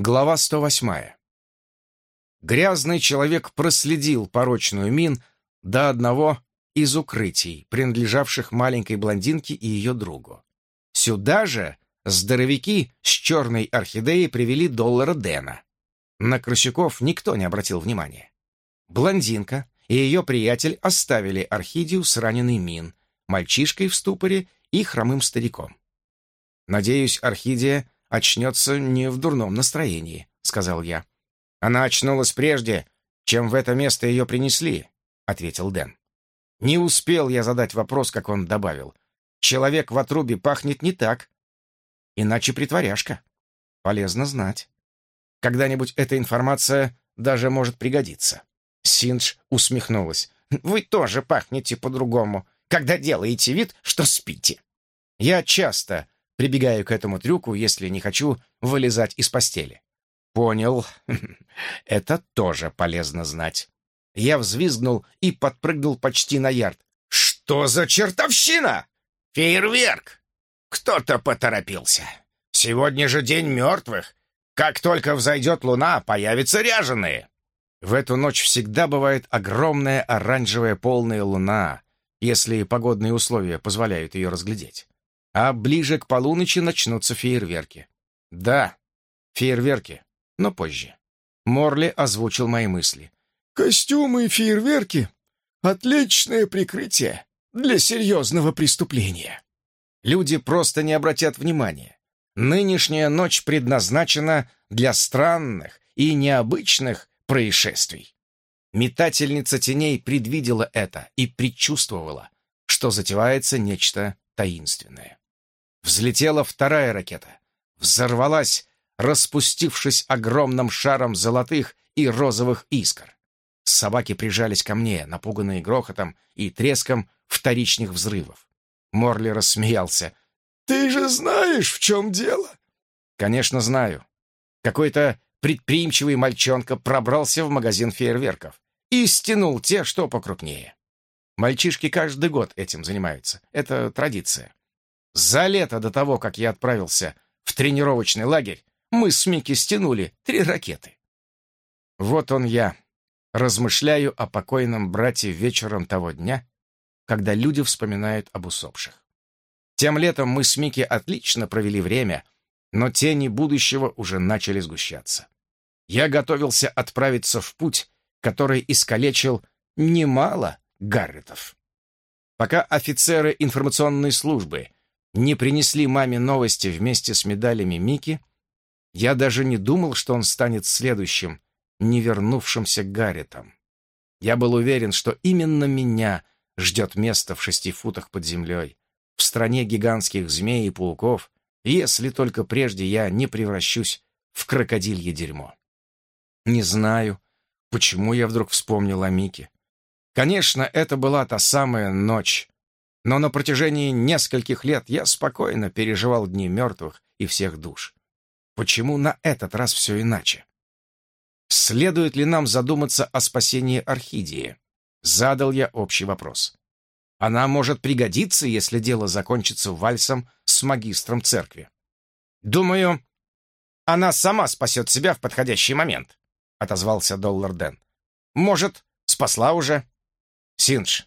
Глава 108. Грязный человек проследил порочную мин до одного из укрытий, принадлежавших маленькой блондинке и ее другу. Сюда же здоровяки с черной орхидеей привели доллара Дэна. На Крысюков никто не обратил внимания. Блондинка и ее приятель оставили орхидею с раненой мин, мальчишкой в ступоре и хромым стариком. Надеюсь, орхидея очнется не в дурном настроении», — сказал я. «Она очнулась прежде, чем в это место ее принесли», — ответил Дэн. Не успел я задать вопрос, как он добавил. «Человек в отрубе пахнет не так. Иначе притворяшка. Полезно знать. Когда-нибудь эта информация даже может пригодиться». Синдж усмехнулась. «Вы тоже пахнете по-другому, когда делаете вид, что спите». Я часто Прибегаю к этому трюку, если не хочу вылезать из постели. Понял. Это тоже полезно знать. Я взвизгнул и подпрыгнул почти на ярд. Что за чертовщина? Фейерверк! Кто-то поторопился. Сегодня же день мертвых. Как только взойдет луна, появятся ряженые. В эту ночь всегда бывает огромная оранжевая полная луна, если погодные условия позволяют ее разглядеть а ближе к полуночи начнутся фейерверки. Да, фейерверки, но позже. Морли озвучил мои мысли. «Костюмы и фейерверки — отличное прикрытие для серьезного преступления». Люди просто не обратят внимания. Нынешняя ночь предназначена для странных и необычных происшествий. Метательница теней предвидела это и предчувствовала, что затевается нечто таинственное. Взлетела вторая ракета. Взорвалась, распустившись огромным шаром золотых и розовых искр. Собаки прижались ко мне, напуганные грохотом и треском вторичных взрывов. Морли рассмеялся. «Ты же знаешь, в чем дело?» «Конечно, знаю. Какой-то предприимчивый мальчонка пробрался в магазин фейерверков и стянул те, что покрупнее. Мальчишки каждый год этим занимаются. Это традиция. За лето до того, как я отправился в тренировочный лагерь, мы с Микки стянули три ракеты. Вот он я, размышляю о покойном брате вечером того дня, когда люди вспоминают об усопших. Тем летом мы с Микки отлично провели время, но тени будущего уже начали сгущаться. Я готовился отправиться в путь, который искалечил немало Гарретов. Пока офицеры информационной службы не принесли маме новости вместе с медалями Мики, я даже не думал, что он станет следующим, не вернувшимся Гарретом. Я был уверен, что именно меня ждет место в шести футах под землей, в стране гигантских змей и пауков, если только прежде я не превращусь в крокодилье дерьмо. Не знаю, почему я вдруг вспомнил о Мике. Конечно, это была та самая ночь, но на протяжении нескольких лет я спокойно переживал дни мертвых и всех душ. Почему на этот раз все иначе? Следует ли нам задуматься о спасении Орхидии? Задал я общий вопрос. Она может пригодиться, если дело закончится вальсом с магистром церкви. Думаю, она сама спасет себя в подходящий момент, отозвался Доллар Дэн. Может, спасла уже? Синдж,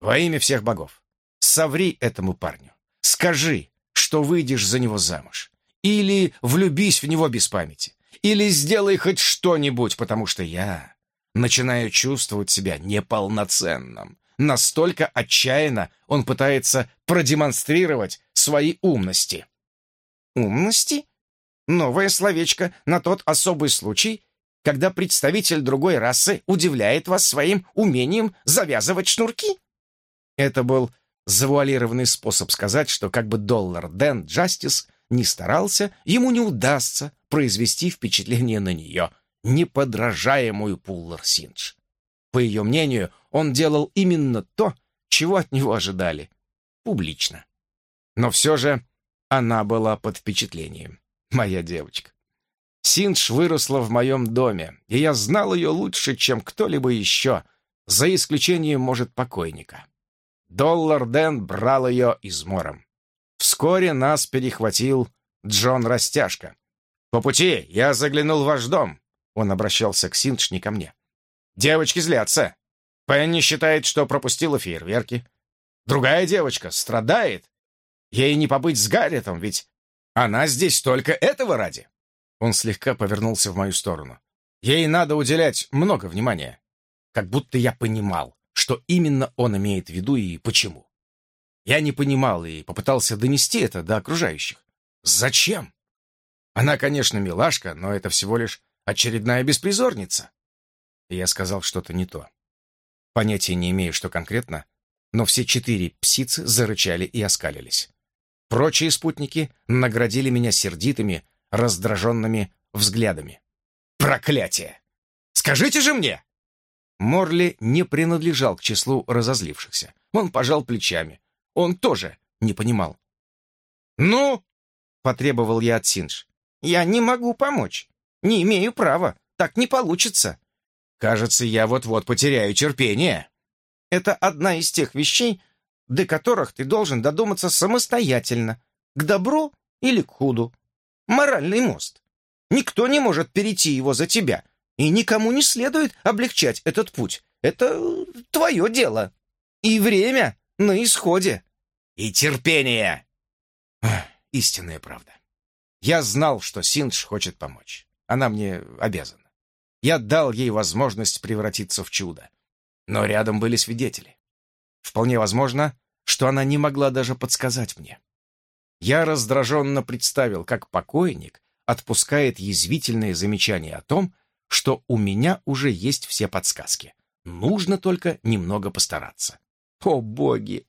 во имя всех богов, Соври этому парню. Скажи, что выйдешь за него замуж. Или влюбись в него без памяти. Или сделай хоть что-нибудь, потому что я начинаю чувствовать себя неполноценным. Настолько отчаянно он пытается продемонстрировать свои умности. Умности? Новое словечко на тот особый случай, когда представитель другой расы удивляет вас своим умением завязывать шнурки? Это был завуалированный способ сказать, что как бы доллар Дэн Джастис не старался, ему не удастся произвести впечатление на нее, неподражаемую Пуллар Синдж. По ее мнению, он делал именно то, чего от него ожидали. Публично. Но все же она была под впечатлением. Моя девочка. Синдж выросла в моем доме, и я знал ее лучше, чем кто-либо еще, за исключением, может, покойника. Доллар Дэн брал ее измором. Вскоре нас перехватил Джон Растяжка. По пути я заглянул в ваш дом. Он обращался к Синдж, не ко мне. Девочки злятся. Пенни считает, что пропустила фейерверки. Другая девочка страдает. Ей не побыть с Гарретом, ведь она здесь только этого ради. Он слегка повернулся в мою сторону. Ей надо уделять много внимания. Как будто я понимал, что именно он имеет в виду и почему. Я не понимал и попытался донести это до окружающих. Зачем? Она, конечно, милашка, но это всего лишь очередная беспризорница. Я сказал что-то не то. Понятия не имею, что конкретно, но все четыре псицы зарычали и оскалились. Прочие спутники наградили меня сердитыми, раздраженными взглядами. «Проклятие! Скажите же мне!» Морли не принадлежал к числу разозлившихся. Он пожал плечами. Он тоже не понимал. «Ну?» — потребовал я от Синж. «Я не могу помочь. Не имею права. Так не получится». «Кажется, я вот-вот потеряю терпение». «Это одна из тех вещей, до которых ты должен додуматься самостоятельно, к добру или к худу. Моральный мост. Никто не может перейти его за тебя, и никому не следует облегчать этот путь. Это твое дело. И время на исходе. И терпение. Истинная правда. Я знал, что Синдж хочет помочь. Она мне обязана. Я дал ей возможность превратиться в чудо. Но рядом были свидетели. Вполне возможно, что она не могла даже подсказать мне. Я раздраженно представил, как покойник отпускает язвительные замечания о том, что у меня уже есть все подсказки. Нужно только немного постараться. О, боги!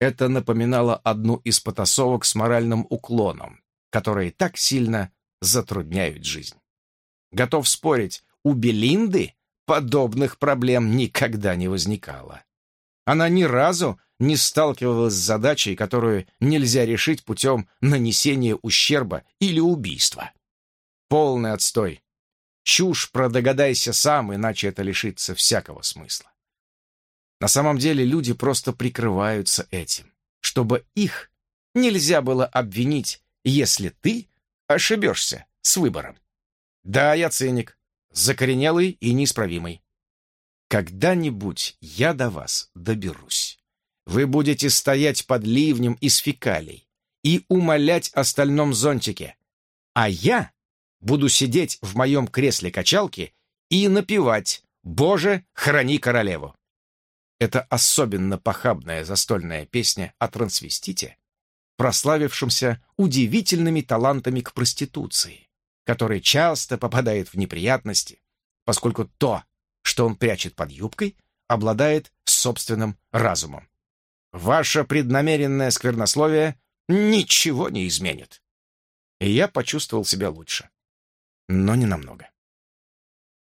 Это напоминало одну из потасовок с моральным уклоном, которые так сильно затрудняют жизнь. Готов спорить, у Белинды подобных проблем никогда не возникало. Она ни разу не сталкивалась с задачей, которую нельзя решить путем нанесения ущерба или убийства. Полный отстой. Чушь про догадайся сам, иначе это лишится всякого смысла. На самом деле люди просто прикрываются этим, чтобы их нельзя было обвинить если ты ошибешься с выбором. Да, я циник, закоренелый и неисправимый. Когда-нибудь я до вас доберусь. Вы будете стоять под ливнем из фекалий и умолять о зонтике, а я буду сидеть в моем кресле качалки и напевать «Боже, храни королеву». Это особенно похабная застольная песня о трансвестите, прославившимся удивительными талантами к проституции, который часто попадает в неприятности, поскольку то, что он прячет под юбкой, обладает собственным разумом. Ваше преднамеренное сквернословие ничего не изменит. И я почувствовал себя лучше. Но не намного.